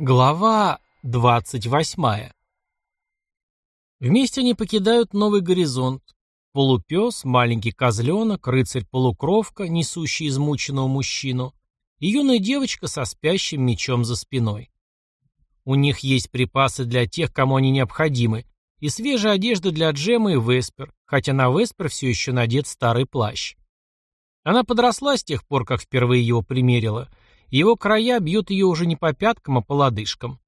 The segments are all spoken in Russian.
Глава 28. Вместе они покидают новый горизонт. Полупес, маленький козленок, рыцарь-полукровка, несущий измученного мужчину, и юная девочка со спящим мечом за спиной. У них есть припасы для тех, кому они необходимы, и свежая одежда для Джема и Веспер, хотя на Веспер все еще надет старый плащ. Она подросла с тех пор, как впервые его примерила – его края бьют ее уже не по пяткам, а по лодыжкам.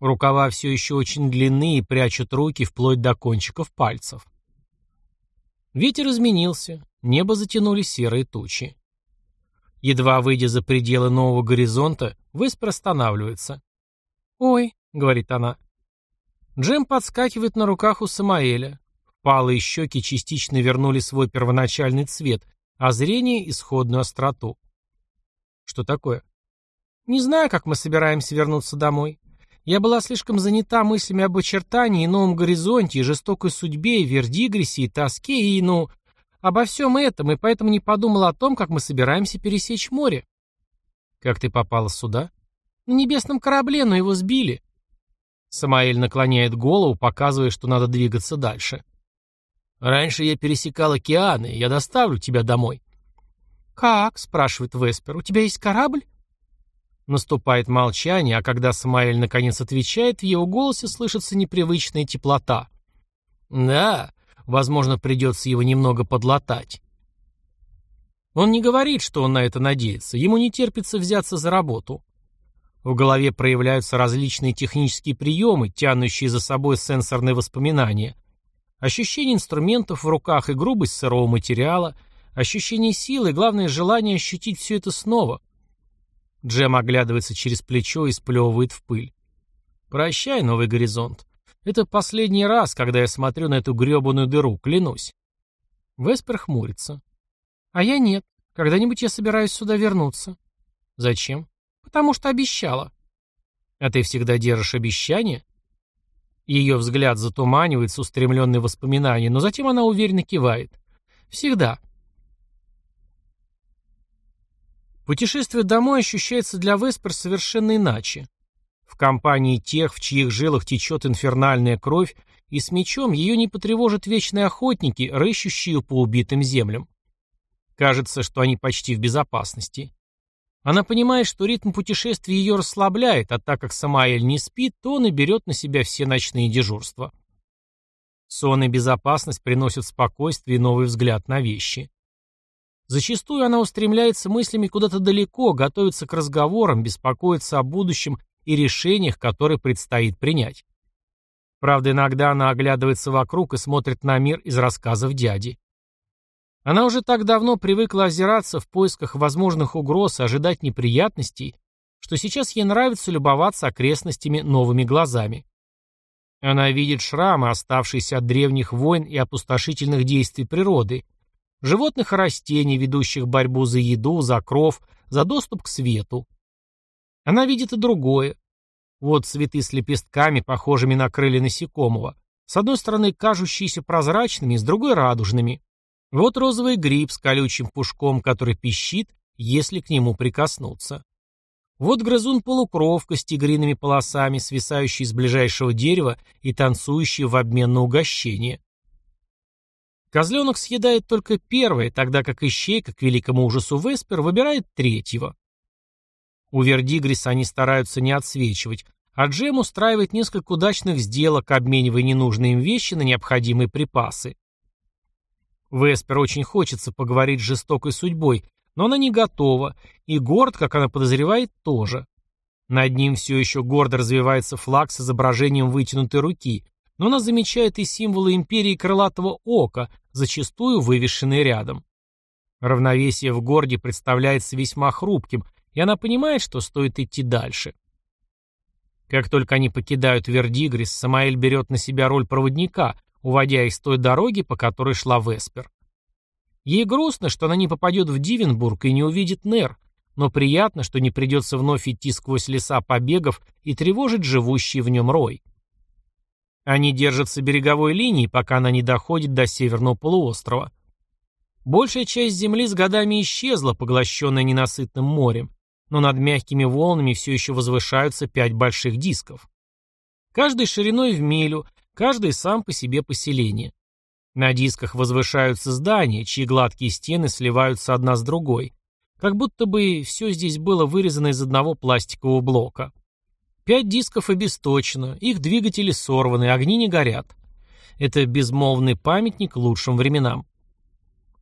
Рукава все еще очень длинные и прячут руки вплоть до кончиков пальцев. Ветер изменился, небо затянули серые тучи. Едва выйдя за пределы нового горизонта, Веспер останавливается. «Ой», — говорит она. Джем подскакивает на руках у Самаэля. Впалые щеки частично вернули свой первоначальный цвет, а зрение — исходную остроту. «Что такое?» Не знаю, как мы собираемся вернуться домой. Я была слишком занята мыслями об очертании, новом горизонте, и жестокой судьбе, и вердигрессе, и тоске, и, ну, обо всем этом, и поэтому не подумала о том, как мы собираемся пересечь море. Как ты попала сюда? На небесном корабле, но его сбили. Самаэль наклоняет голову, показывая, что надо двигаться дальше. Раньше я пересекал океаны, я доставлю тебя домой. Как? спрашивает Веспер. У тебя есть корабль? Наступает молчание, а когда Самаэль наконец отвечает, в его голосе слышится непривычная теплота. «Да, возможно, придется его немного подлатать». Он не говорит, что он на это надеется, ему не терпится взяться за работу. В голове проявляются различные технические приемы, тянущие за собой сенсорные воспоминания. Ощущение инструментов в руках и грубость сырого материала, ощущение силы и, главное, желание ощутить все это снова – Джем оглядывается через плечо и сплевывает в пыль. «Прощай, новый горизонт. Это последний раз, когда я смотрю на эту гребаную дыру, клянусь». Веспер хмурится. «А я нет. Когда-нибудь я собираюсь сюда вернуться». «Зачем?» «Потому что обещала». «А ты всегда держишь обещания?» Ее взгляд затуманивается, устремленный воспоминания, но затем она уверенно кивает. «Всегда». Путешествие домой ощущается для Веспер совершенно иначе. В компании тех, в чьих жилах течет инфернальная кровь, и с мечом ее не потревожат вечные охотники, рыщущие по убитым землям. Кажется, что они почти в безопасности. Она понимает, что ритм путешествия ее расслабляет, а так как Самаэль не спит, то он и берет на себя все ночные дежурства. Сон и безопасность приносят спокойствие и новый взгляд на вещи. Зачастую она устремляется мыслями куда-то далеко, готовится к разговорам, беспокоится о будущем и решениях, которые предстоит принять. Правда, иногда она оглядывается вокруг и смотрит на мир из рассказов дяди. Она уже так давно привыкла озираться в поисках возможных угроз и ожидать неприятностей, что сейчас ей нравится любоваться окрестностями новыми глазами. Она видит шрамы, оставшиеся от древних войн и опустошительных действий природы, животных и растений, ведущих борьбу за еду, за кров, за доступ к свету. Она видит и другое. Вот цветы с лепестками, похожими на крылья насекомого. С одной стороны, кажущиеся прозрачными, с другой — радужными. Вот розовый гриб с колючим пушком, который пищит, если к нему прикоснуться. Вот грызун-полукровка с тигриными полосами, свисающий с ближайшего дерева и танцующий в обмен на угощение. Козленок съедает только первое, тогда как ищейка, к великому ужасу Веспер, выбирает третьего. У Вердигриса они стараются не отсвечивать, а Джем устраивает несколько удачных сделок, обменивая ненужные им вещи на необходимые припасы. Веспер очень хочется поговорить с жестокой судьбой, но она не готова, и Горд, как она подозревает, тоже. Над ним все еще гордо развивается флаг с изображением вытянутой руки, но она замечает и символы империи крылатого ока, зачастую вывешенные рядом. Равновесие в городе представляется весьма хрупким, и она понимает, что стоит идти дальше. Как только они покидают Вердигрис, Самаэль берет на себя роль проводника, уводя их с той дороги, по которой шла Веспер. Ей грустно, что она не попадет в Дивенбург и не увидит Нер, но приятно, что не придется вновь идти сквозь леса побегов и тревожить живущий в нем рой. Они держатся береговой линии, пока она не доходит до северного полуострова. Большая часть земли с годами исчезла, поглощенная ненасытным морем, но над мягкими волнами все еще возвышаются пять больших дисков. Каждый шириной в милю, каждый сам по себе поселение. На дисках возвышаются здания, чьи гладкие стены сливаются одна с другой, как будто бы все здесь было вырезано из одного пластикового блока. Пять дисков обесточено, их двигатели сорваны, огни не горят. Это безмолвный памятник лучшим временам.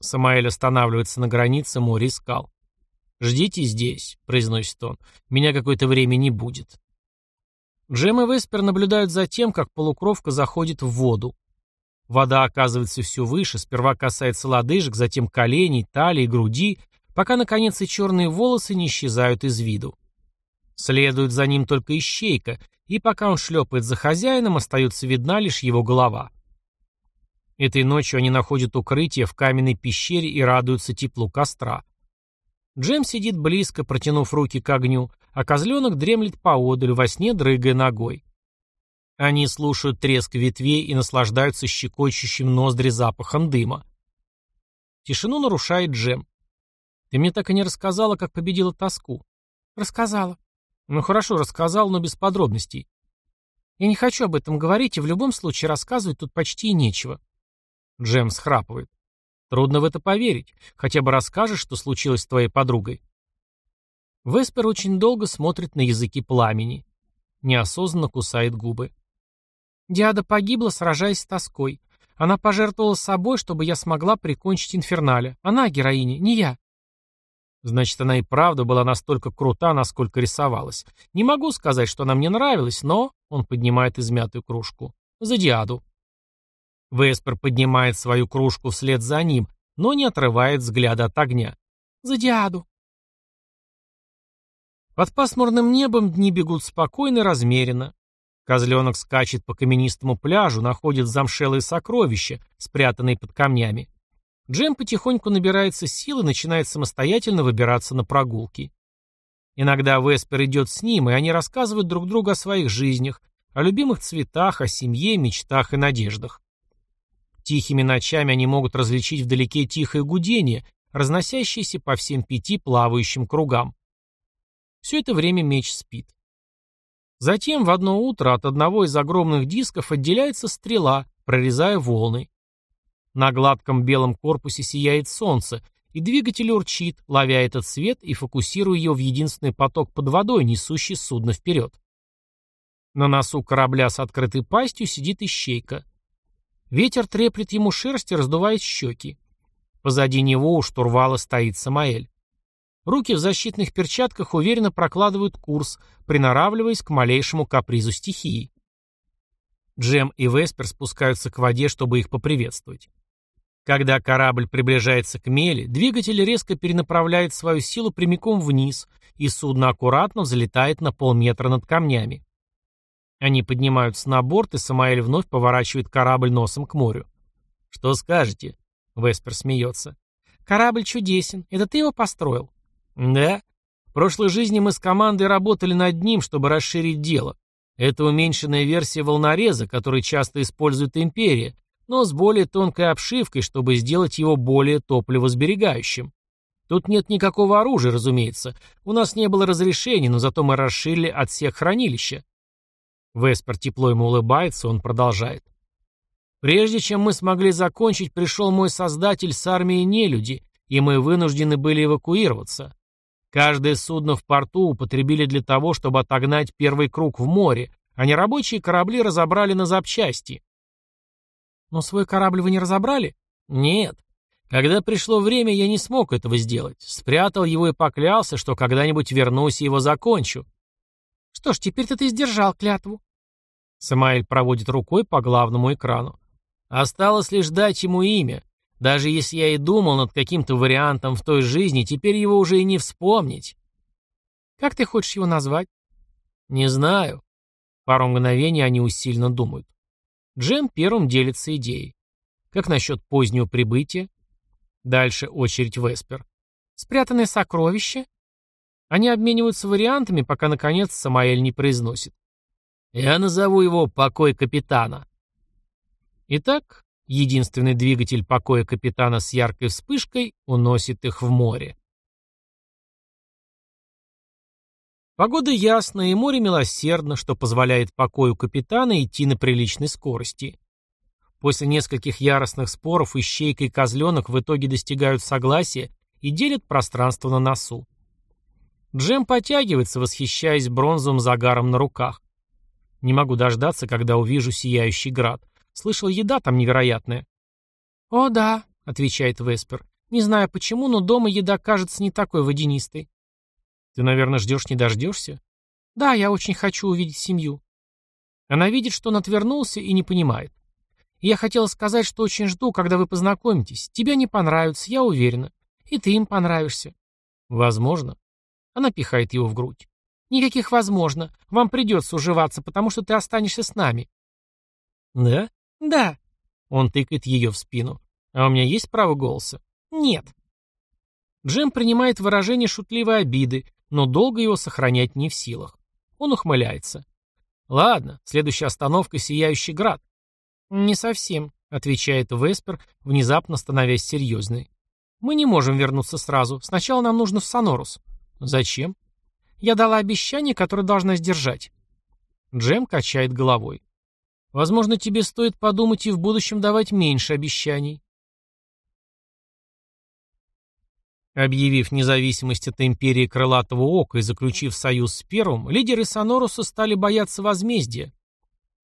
Самаэль останавливается на границе моря и скал. «Ждите здесь», — произносит он. «Меня какое-то время не будет». Джем и Веспер наблюдают за тем, как полукровка заходит в воду. Вода оказывается все выше, сперва касается лодыжек, затем коленей, талии, груди, пока, наконец, и черные волосы не исчезают из виду. Следует за ним только ищейка, и пока он шлепает за хозяином, остается видна лишь его голова. Этой ночью они находят укрытие в каменной пещере и радуются теплу костра. Джем сидит близко, протянув руки к огню, а козленок дремлет поодаль, во сне дрыгая ногой. Они слушают треск ветвей и наслаждаются щекочущим ноздри запахом дыма. Тишину нарушает Джем. «Ты мне так и не рассказала, как победила тоску». «Рассказала». «Ну хорошо, рассказал, но без подробностей». «Я не хочу об этом говорить, и в любом случае рассказывать тут почти нечего». Джем схрапывает. «Трудно в это поверить. Хотя бы расскажешь, что случилось с твоей подругой». Веспер очень долго смотрит на языки пламени. Неосознанно кусает губы. Диада погибла, сражаясь с тоской. Она пожертвовала собой, чтобы я смогла прикончить Инферналя. Она героиня, не я. Значит, она и правда была настолько крута, насколько рисовалась. Не могу сказать, что она мне нравилась, но... Он поднимает измятую кружку. За Диаду. Веспер поднимает свою кружку вслед за ним, но не отрывает взгляда от огня. За Диаду. Под пасмурным небом дни бегут спокойно и размеренно. Козленок скачет по каменистому пляжу, находит замшелые сокровища, спрятанные под камнями. Джем потихоньку набирается сил и начинает самостоятельно выбираться на прогулки. Иногда Веспер идет с ним, и они рассказывают друг другу о своих жизнях, о любимых цветах, о семье, мечтах и надеждах. Тихими ночами они могут различить вдалеке тихое гудение, разносящееся по всем пяти плавающим кругам. Все это время меч спит. Затем в одно утро от одного из огромных дисков отделяется стрела, прорезая волны. На гладком белом корпусе сияет солнце, и двигатель урчит, ловя этот свет и фокусируя ее в единственный поток под водой, несущий судно вперед. На носу корабля с открытой пастью сидит ищейка. Ветер треплет ему шерсть и раздувает щеки. Позади него у штурвала стоит Самаэль. Руки в защитных перчатках уверенно прокладывают курс, приноравливаясь к малейшему капризу стихии. Джем и Веспер спускаются к воде, чтобы их поприветствовать. Когда корабль приближается к мели, двигатель резко перенаправляет свою силу прямиком вниз, и судно аккуратно взлетает на полметра над камнями. Они поднимаются на борт, и Самаэль вновь поворачивает корабль носом к морю. «Что скажете?» — Веспер смеется. «Корабль чудесен. Это ты его построил?» Да. В прошлой жизни мы с командой работали над ним, чтобы расширить дело. Это уменьшенная версия волнореза, который часто использует империя, но с более тонкой обшивкой, чтобы сделать его более топливосберегающим. Тут нет никакого оружия, разумеется. У нас не было разрешений, но зато мы расширили отсек хранилища. Веспер тепло ему улыбается, он продолжает. Прежде чем мы смогли закончить, пришел мой создатель с армией нелюди, и мы вынуждены были эвакуироваться. Каждое судно в порту употребили для того, чтобы отогнать первый круг в море, а нерабочие корабли разобрали на запчасти. Но свой корабль вы не разобрали? Нет. Когда пришло время, я не смог этого сделать. Спрятал его и поклялся, что когда-нибудь вернусь и его закончу. Что ж, теперь-то ты сдержал клятву. Самаэль проводит рукой по главному экрану. Осталось лишь дать ему имя. Даже если я и думал над каким-то вариантом в той жизни, теперь его уже и не вспомнить. Как ты хочешь его назвать? Не знаю. Пару мгновений они усиленно думают. Джем первым делится идеей. Как насчет позднего прибытия? Дальше очередь Веспер. Спрятанное сокровище? Они обмениваются вариантами, пока, наконец, Самаэль не произносит. Я назову его «покой капитана». Итак, Единственный двигатель покоя капитана с яркой вспышкой уносит их в море. Погода ясная и море милосердно, что позволяет покою капитана идти на приличной скорости. После нескольких яростных споров Ищейка и Козленок в итоге достигают согласия и делят пространство на носу. Джем потягивается, восхищаясь бронзовым загаром на руках. Не могу дождаться, когда увижу сияющий град. Слышал, еда там невероятная. «О, да», — отвечает Веспер. «Не знаю почему, но дома еда кажется не такой водянистой». «Ты, наверное, ждешь не дождешься?» «Да, я очень хочу увидеть семью». Она видит, что он отвернулся и не понимает. Я хотела сказать, что очень жду, когда вы познакомитесь. Тебе не понравится, я уверена. И ты им понравишься. Возможно. Она пихает его в грудь. Никаких возможно. Вам придется уживаться, потому что ты останешься с нами. Да? Да. Он тыкает ее в спину. А у меня есть право голоса? Нет. Джем принимает выражение шутливой обиды, но долго его сохранять не в силах. Он ухмыляется. Ладно, следующая остановка — Сияющий Град. «Не совсем», — отвечает Веспер, внезапно становясь серьезной. «Мы не можем вернуться сразу. Сначала нам нужно в Сонорус». «Зачем?» «Я дала обещание, которое должна сдержать». Джем качает головой. «Возможно, тебе стоит подумать и в будущем давать меньше обещаний». Объявив независимость от империи Крылатого Ока и заключив союз с Первым, лидеры Соноруса стали бояться возмездия.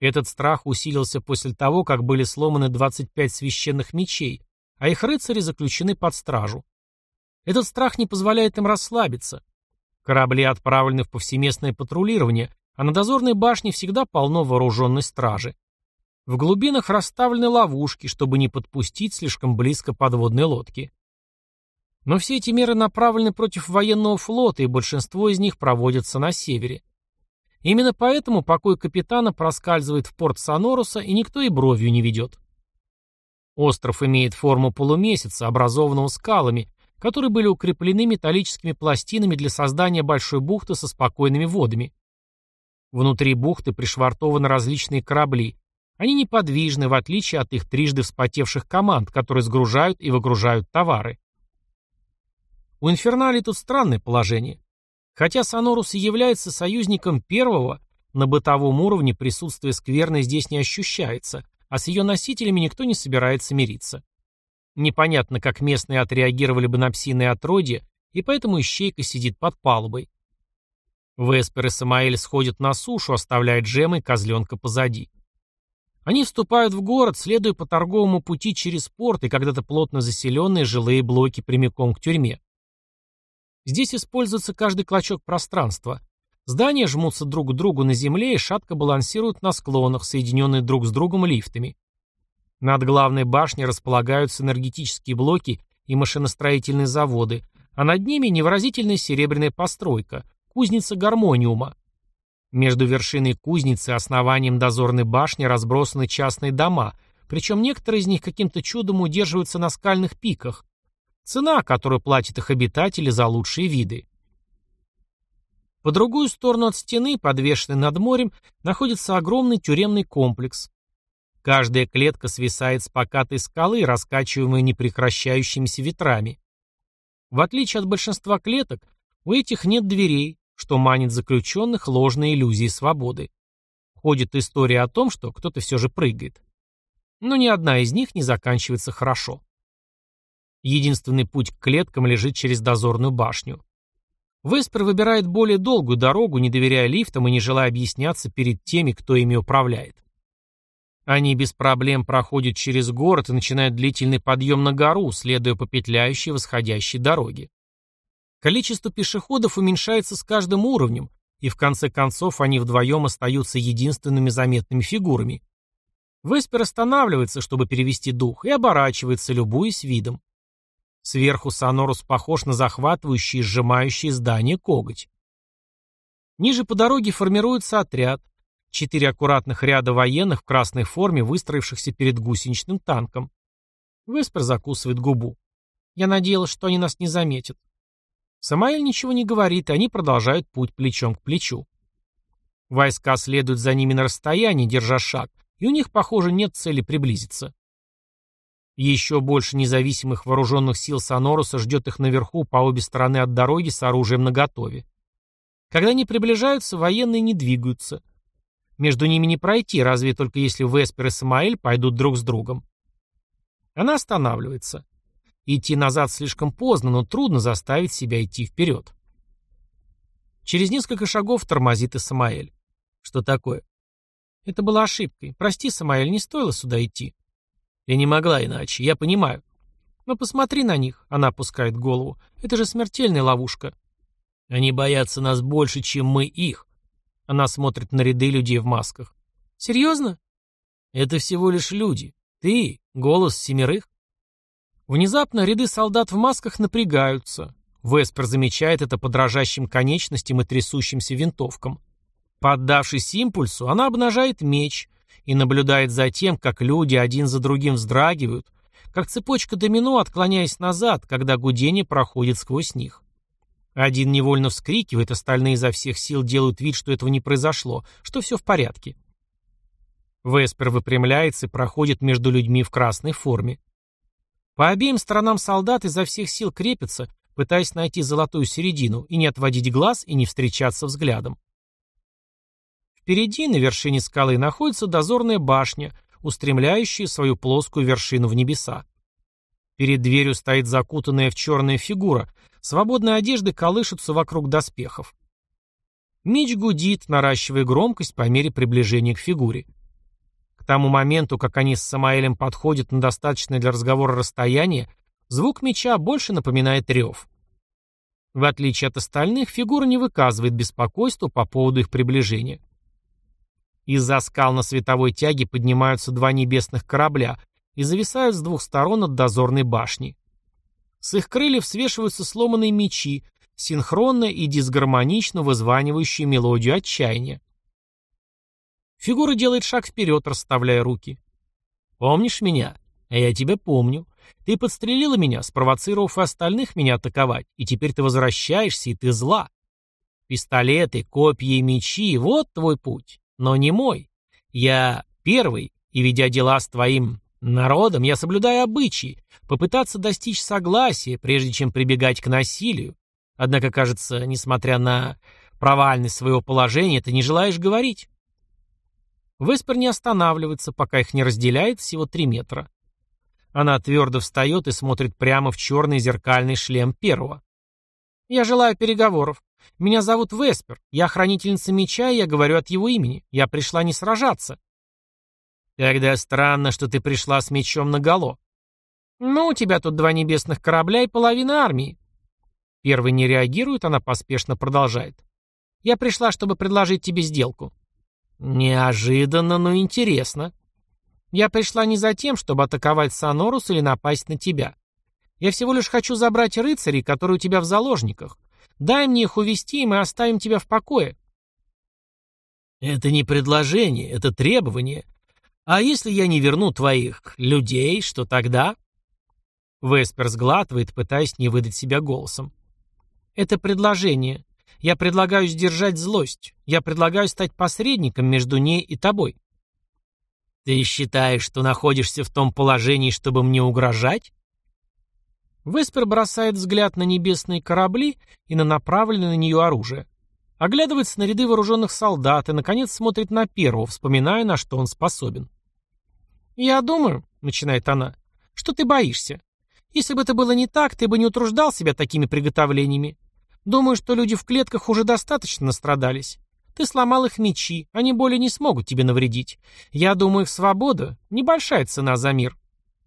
Этот страх усилился после того, как были сломаны 25 священных мечей, а их рыцари заключены под стражу. Этот страх не позволяет им расслабиться. Корабли отправлены в повсеместное патрулирование, а на дозорной башне всегда полно вооруженной стражи. В глубинах расставлены ловушки, чтобы не подпустить слишком близко подводные лодки. Но все эти меры направлены против военного флота, и большинство из них проводятся на севере. Именно поэтому покой капитана проскальзывает в порт Соноруса, и никто и бровью не ведет. Остров имеет форму полумесяца, образованного скалами, которые были укреплены металлическими пластинами для создания большой бухты со спокойными водами. Внутри бухты пришвартованы различные корабли. Они неподвижны, в отличие от их трижды вспотевших команд, которые сгружают и выгружают товары. У Инфернали тут странное положение. Хотя Сонорус и является союзником первого, на бытовом уровне присутствие скверны здесь не ощущается, а с ее носителями никто не собирается мириться. Непонятно, как местные отреагировали бы на псиное отродье, и поэтому ищейка сидит под палубой. Веспер и Самаэль сходят на сушу, оставляя Джема и козленка позади. Они вступают в город, следуя по торговому пути через порт и когда-то плотно заселенные жилые блоки прямиком к тюрьме. Здесь используется каждый клочок пространства. Здания жмутся друг к другу на земле и шатко балансируют на склонах, соединенные друг с другом лифтами. Над главной башней располагаются энергетические блоки и машиностроительные заводы, а над ними невыразительная серебряная постройка – кузница гармониума. Между вершиной кузницы и основанием дозорной башни разбросаны частные дома, причем некоторые из них каким-то чудом удерживаются на скальных пиках, Цена, которую платят их обитатели за лучшие виды. По другую сторону от стены, подвешенной над морем, находится огромный тюремный комплекс. Каждая клетка свисает с покатой скалы, раскачиваемой непрекращающимися ветрами. В отличие от большинства клеток, у этих нет дверей, что манит заключенных ложной иллюзией свободы. Ходит история о том, что кто-то все же прыгает. Но ни одна из них не заканчивается хорошо. Единственный путь к клеткам лежит через дозорную башню. Веспер выбирает более долгую дорогу, не доверяя лифтам и не желая объясняться перед теми, кто ими управляет. Они без проблем проходят через город и начинают длительный подъем на гору, следуя по петляющей восходящей дороге. Количество пешеходов уменьшается с каждым уровнем, и в конце концов они вдвоем остаются единственными заметными фигурами. Веспер останавливается, чтобы перевести дух, и оборачивается, любуясь видом. Сверху Сонорус похож на захватывающий и сжимающий здание коготь. Ниже по дороге формируется отряд. Четыре аккуратных ряда военных в красной форме, выстроившихся перед гусеничным танком. Веспер закусывает губу. Я надеялась, что они нас не заметят. Самаэль ничего не говорит, и они продолжают путь плечом к плечу. Войска следуют за ними на расстоянии, держа шаг, и у них, похоже, нет цели приблизиться. Еще больше независимых вооруженных сил Соноруса ждет их наверху по обе стороны от дороги с оружием наготове. Когда они приближаются, военные не двигаются. Между ними не пройти, разве только если Веспер и Самаэль пойдут друг с другом. Она останавливается. Идти назад слишком поздно, но трудно заставить себя идти вперед. Через несколько шагов тормозит и Самаэль. Что такое? Это была ошибкой. Прости, Самаэль, не стоило сюда идти. Я не могла иначе, я понимаю. Но посмотри на них, она опускает голову. Это же смертельная ловушка. Они боятся нас больше, чем мы их. Она смотрит на ряды людей в масках. Серьезно? Это всего лишь люди. Ты — голос семерых. Внезапно ряды солдат в масках напрягаются. Веспер замечает это по дрожащим конечностям и трясущимся винтовкам. Поддавшись импульсу, она обнажает меч и наблюдает за тем, как люди один за другим вздрагивают, как цепочка домино, отклоняясь назад, когда гудение проходит сквозь них. Один невольно вскрикивает, остальные изо всех сил делают вид, что этого не произошло, что все в порядке. Веспер выпрямляется и проходит между людьми в красной форме. По обеим сторонам солдат изо всех сил крепятся, пытаясь найти золотую середину и не отводить глаз и не встречаться взглядом. Впереди, на вершине скалы, находится дозорная башня, устремляющая свою плоскую вершину в небеса. Перед дверью стоит закутанная в черная фигура, Свободные одежды колышутся вокруг доспехов. Меч гудит, наращивая громкость по мере приближения к фигуре. К тому моменту, как они с Самаэлем подходят на достаточное для разговора расстояние, звук меча больше напоминает рев. В отличие от остальных, фигура не выказывает беспокойства по поводу их приближения. Из-за скал на световой тяге поднимаются два небесных корабля и зависают с двух сторон от дозорной башни. С их крыльев свешиваются сломанные мечи, синхронно и дисгармонично вызванивающие мелодию отчаяния. Фигура делает шаг вперед, расставляя руки. «Помнишь меня? А я тебя помню. Ты подстрелила меня, спровоцировав и остальных меня атаковать, и теперь ты возвращаешься, и ты зла. Пистолеты, копья и мечи — вот твой путь, но не мой. Я первый, и, ведя дела с твоим Народом я соблюдаю обычаи, попытаться достичь согласия, прежде чем прибегать к насилию. Однако, кажется, несмотря на провальность своего положения, ты не желаешь говорить. Веспер не останавливается, пока их не разделяет всего три метра. Она твердо встает и смотрит прямо в черный зеркальный шлем первого. «Я желаю переговоров. Меня зовут Веспер. Я хранительница меча, и я говорю от его имени. Я пришла не сражаться. Тогда странно, что ты пришла с мечом наголо. Ну, у тебя тут два небесных корабля и половина армии. Первый не реагирует, она поспешно продолжает. Я пришла, чтобы предложить тебе сделку. Неожиданно, но интересно. Я пришла не за тем, чтобы атаковать Санорус или напасть на тебя. Я всего лишь хочу забрать рыцарей, которые у тебя в заложниках. Дай мне их увести, и мы оставим тебя в покое. Это не предложение, это требование. А если я не верну твоих людей, что тогда? Веспер сглатывает, пытаясь не выдать себя голосом. Это предложение. Я предлагаю сдержать злость. Я предлагаю стать посредником между ней и тобой. Ты считаешь, что находишься в том положении, чтобы мне угрожать? Веспер бросает взгляд на небесные корабли и на направленное на нее оружие. Оглядывается на ряды вооруженных солдат и, наконец, смотрит на первого, вспоминая, на что он способен. «Я думаю», — начинает она, — «что ты боишься. Если бы это было не так, ты бы не утруждал себя такими приготовлениями. Думаю, что люди в клетках уже достаточно настрадались. Ты сломал их мечи, они более не смогут тебе навредить. Я думаю, их свобода — небольшая цена за мир.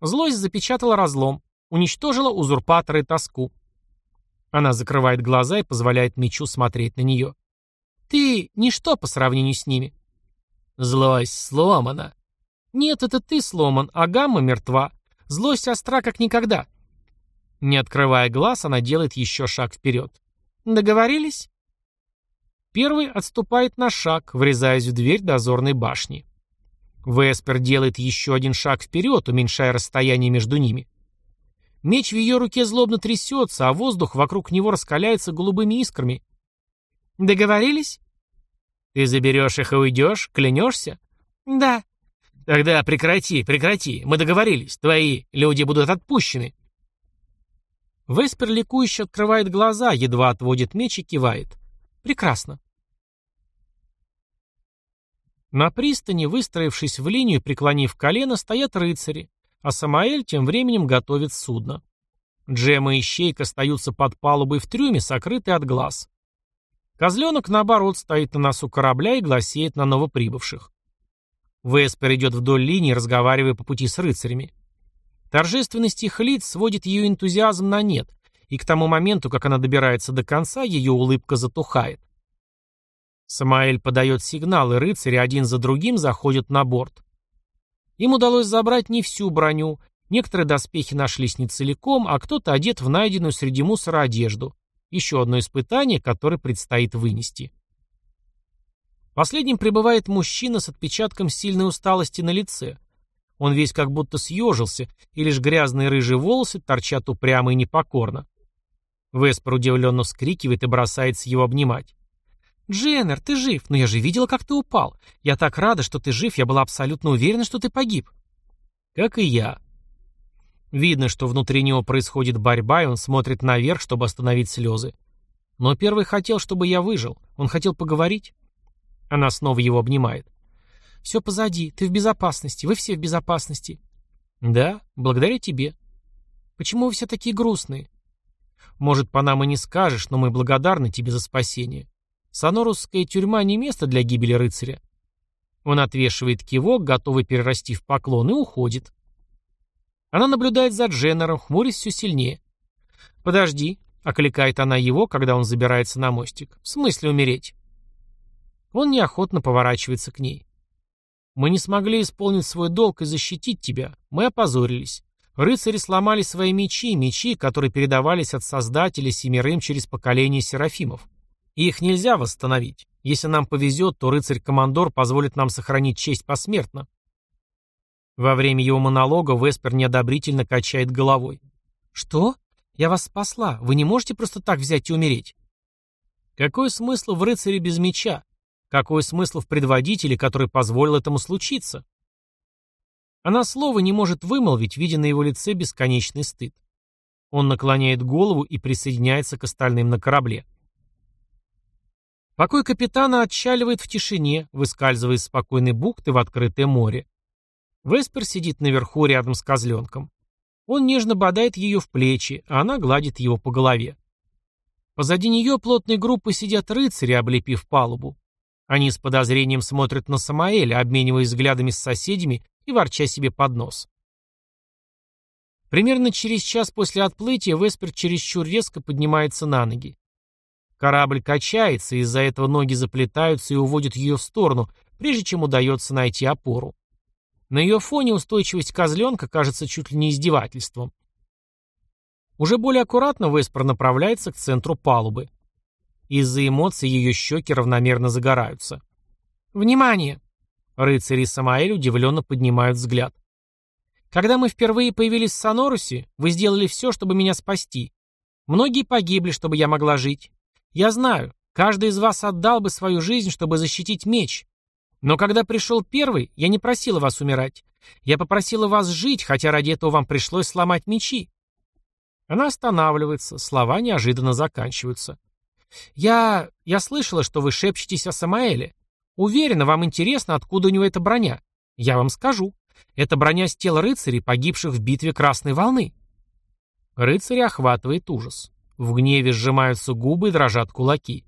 Злость запечатала разлом, уничтожила узурпатора и тоску. Она закрывает глаза и позволяет мечу смотреть на нее. Ты — ничто по сравнению с ними. Злость сломана. «Нет, это ты сломан, а гамма мертва. Злость остра, как никогда». Не открывая глаз, она делает еще шаг вперед. «Договорились?» Первый отступает на шаг, врезаясь в дверь дозорной башни. Веспер делает еще один шаг вперед, уменьшая расстояние между ними. Меч в ее руке злобно трясется, а воздух вокруг него раскаляется голубыми искрами. «Договорились?» «Ты заберешь их и уйдешь? Клянешься?» «Да». Тогда прекрати, прекрати. Мы договорились. Твои люди будут отпущены. Веспер ликующе открывает глаза, едва отводит меч и кивает. Прекрасно. На пристани, выстроившись в линию, преклонив колено, стоят рыцари, а Самаэль тем временем готовит судно. Джема и Щейк остаются под палубой в трюме, сокрытые от глаз. Козленок, наоборот, стоит на носу корабля и гласеет на новоприбывших. Веспер идет вдоль линии, разговаривая по пути с рыцарями. Торжественность их лиц сводит ее энтузиазм на нет, и к тому моменту, как она добирается до конца, ее улыбка затухает. Самаэль подает сигнал, и рыцари один за другим заходят на борт. Им удалось забрать не всю броню, некоторые доспехи нашлись не целиком, а кто-то одет в найденную среди мусора одежду. Еще одно испытание, которое предстоит вынести. Последним прибывает мужчина с отпечатком сильной усталости на лице. Он весь как будто съежился, и лишь грязные рыжие волосы торчат упрямо и непокорно. Веспер удивленно вскрикивает и бросается его обнимать. «Дженнер, ты жив, но я же видела, как ты упал. Я так рада, что ты жив, я была абсолютно уверена, что ты погиб». «Как и я». Видно, что внутри него происходит борьба, и он смотрит наверх, чтобы остановить слезы. Но первый хотел, чтобы я выжил. Он хотел поговорить. Она снова его обнимает. «Все позади, ты в безопасности, вы все в безопасности». «Да, благодаря тебе». «Почему вы все такие грустные?» «Может, по нам и не скажешь, но мы благодарны тебе за спасение. Сонорусская тюрьма не место для гибели рыцаря. Он отвешивает кивок, готовый перерасти в поклон, и уходит. Она наблюдает за Дженнером, хмурясь все сильнее. «Подожди», — окликает она его, когда он забирается на мостик. «В смысле умереть?» Он неохотно поворачивается к ней. «Мы не смогли исполнить свой долг и защитить тебя. Мы опозорились. Рыцари сломали свои мечи, мечи, которые передавались от Создателя семерым через поколение серафимов. И их нельзя восстановить. Если нам повезет, то рыцарь-командор позволит нам сохранить честь посмертно. Во время его монолога Веспер неодобрительно качает головой. «Что? Я вас спасла. Вы не можете просто так взять и умереть?» Какой смысл в рыцаре без меча? Какой смысл в предводителе, который позволил этому случиться? Она слова не может вымолвить, видя на его лице бесконечный стыд. Он наклоняет голову и присоединяется к остальным на корабле. Покой капитана отчаливает в тишине, выскальзывая из спокойной бухты в открытое море. Веспер сидит наверху рядом с козленком. Он нежно бодает ее в плечи, а она гладит его по голове. Позади нее плотной группой сидят рыцари, облепив палубу. Они с подозрением смотрят на Самаэля, обмениваясь взглядами с соседями и ворча себе под нос. Примерно через час после отплытия Веспер чересчур резко поднимается на ноги. Корабль качается, из-за этого ноги заплетаются и уводят ее в сторону, прежде чем удается найти опору. На ее фоне устойчивость козленка кажется чуть ли не издевательством. Уже более аккуратно Веспер направляется к центру палубы. Из-за эмоций ее щеки равномерно загораются. «Внимание!» Рыцари и Самаэль удивленно поднимают взгляд. «Когда мы впервые появились в Сонорусе, вы сделали все, чтобы меня спасти. Многие погибли, чтобы я могла жить. Я знаю, каждый из вас отдал бы свою жизнь, чтобы защитить меч. Но когда пришел первый, я не просила вас умирать. Я попросила вас жить, хотя ради этого вам пришлось сломать мечи. Она останавливается, слова неожиданно заканчиваются. Я... я слышала, что вы шепчетесь о Самаэле. Уверена, вам интересно, откуда у него эта броня. Я вам скажу. Это броня с тела рыцарей, погибших в битве Красной Волны. Рыцаря охватывает ужас. В гневе сжимаются губы и дрожат кулаки.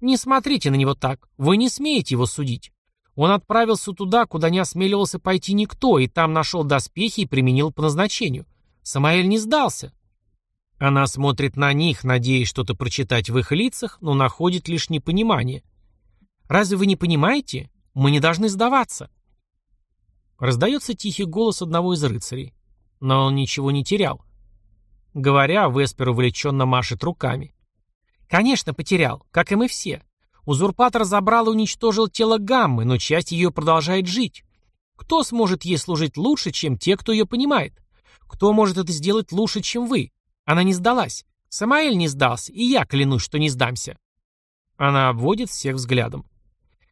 «Не смотрите на него так. Вы не смеете его судить. Он отправился туда, куда не осмеливался пойти никто, и там нашел доспехи и применил по назначению. Самаэль не сдался». Она смотрит на них, надеясь что-то прочитать в их лицах, но находит лишь непонимание. «Разве вы не понимаете? Мы не должны сдаваться». Раздается тихий голос одного из рыцарей. Но он ничего не терял. Говоря, Веспер увлеченно машет руками. Конечно, потерял, как и мы все. Узурпатор забрал и уничтожил тело Гаммы, но часть ее продолжает жить. Кто сможет ей служить лучше, чем те, кто ее понимает? Кто может это сделать лучше, чем вы? Она не сдалась. Самаэль не сдался, и я клянусь, что не сдамся. Она обводит всех взглядом.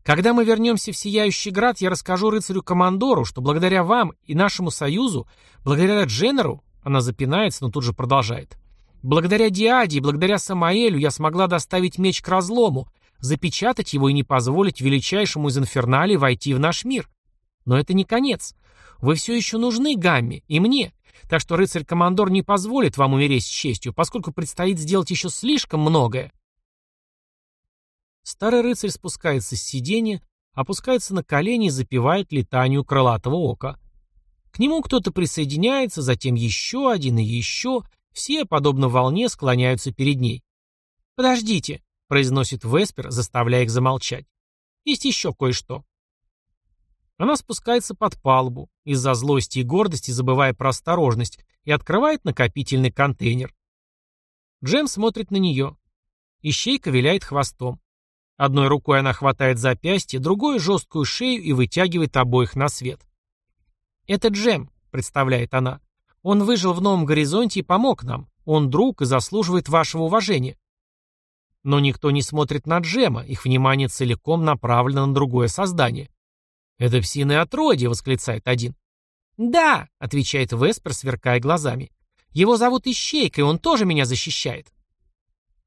Когда мы вернемся в Сияющий Град, я расскажу рыцарю-командору, что благодаря вам и нашему союзу, благодаря Дженнеру, она запинается, но тут же продолжает. Благодаря Диаде и благодаря Самаэлю я смогла доставить меч к разлому, запечатать его и не позволить величайшему из инферналей войти в наш мир. Но это не конец. Вы все еще нужны Гамме и мне, так что рыцарь-командор не позволит вам умереть с честью, поскольку предстоит сделать еще слишком многое. Старый рыцарь спускается с сиденья, опускается на колени и запевает летанию крылатого ока. К нему кто-то присоединяется, затем еще один и еще, все, подобно волне, склоняются перед ней. «Подождите», — произносит Веспер, заставляя их замолчать. «Есть еще кое-что». Она спускается под палубу, из-за злости и гордости забывая про осторожность, и открывает накопительный контейнер. Джем смотрит на нее. Ищейка виляет хвостом. Одной рукой она хватает запястье, другой — жесткую шею и вытягивает обоих на свет. «Это Джем», — представляет она. «Он выжил в новом горизонте и помог нам. Он друг и заслуживает вашего уважения». Но никто не смотрит на Джема, их внимание целиком направлено на другое создание. «Это псиное отродье!» — восклицает один. «Да!» — отвечает Веспер, сверкая глазами. «Его зовут Ищейка, и он тоже меня защищает».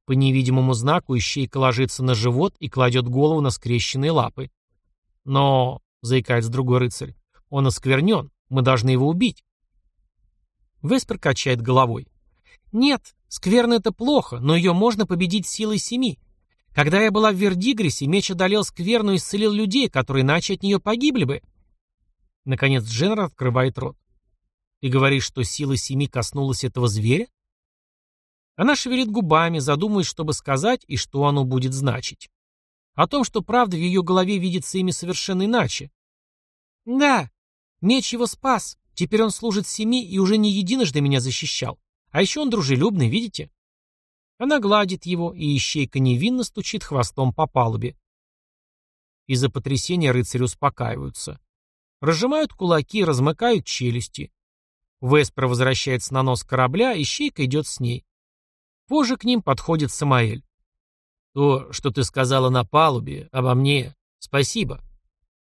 По невидимому знаку Ищейка ложится на живот и кладет голову на скрещенные лапы. «Но...» — заикается другой рыцарь. Он осквернен. Мы должны его убить. Веспер качает головой. Нет, скверно это плохо, но ее можно победить силой семи. Когда я была в Вердигресе, меч одолел скверну и исцелил людей, которые иначе от нее погибли бы. Наконец Дженнер открывает рот. Ты говоришь, что сила семи коснулась этого зверя? Она шевелит губами, задумываясь, чтобы сказать и что оно будет значить. О том, что правда в ее голове видится ими совершенно иначе. Да, Меч его спас. Теперь он служит семи и уже не единожды меня защищал. А еще он дружелюбный, видите? Она гладит его, и ищейка невинно стучит хвостом по палубе. Из-за потрясения рыцари успокаиваются. Разжимают кулаки, размыкают челюсти. Веспер возвращается на нос корабля, ищейка идет с ней. Позже к ним подходит Самаэль. «То, что ты сказала на палубе, обо мне, спасибо».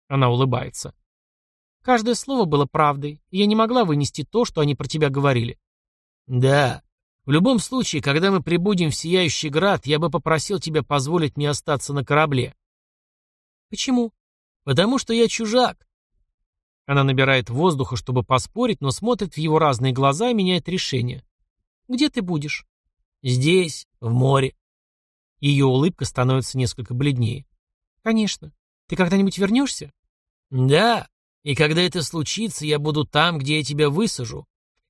Она улыбается. Каждое слово было правдой, и я не могла вынести то, что они про тебя говорили. Да. В любом случае, когда мы прибудем в Сияющий Град, я бы попросил тебя позволить мне остаться на корабле. Почему? Потому что я чужак. Она набирает воздуха, чтобы поспорить, но смотрит в его разные глаза и меняет решение. Где ты будешь? Здесь, в море. Ее улыбка становится несколько бледнее. Конечно. Ты когда-нибудь вернешься? Да, и когда это случится, я буду там, где я тебя высажу.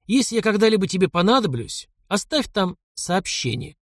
Если я когда-либо тебе понадоблюсь, оставь там сообщение.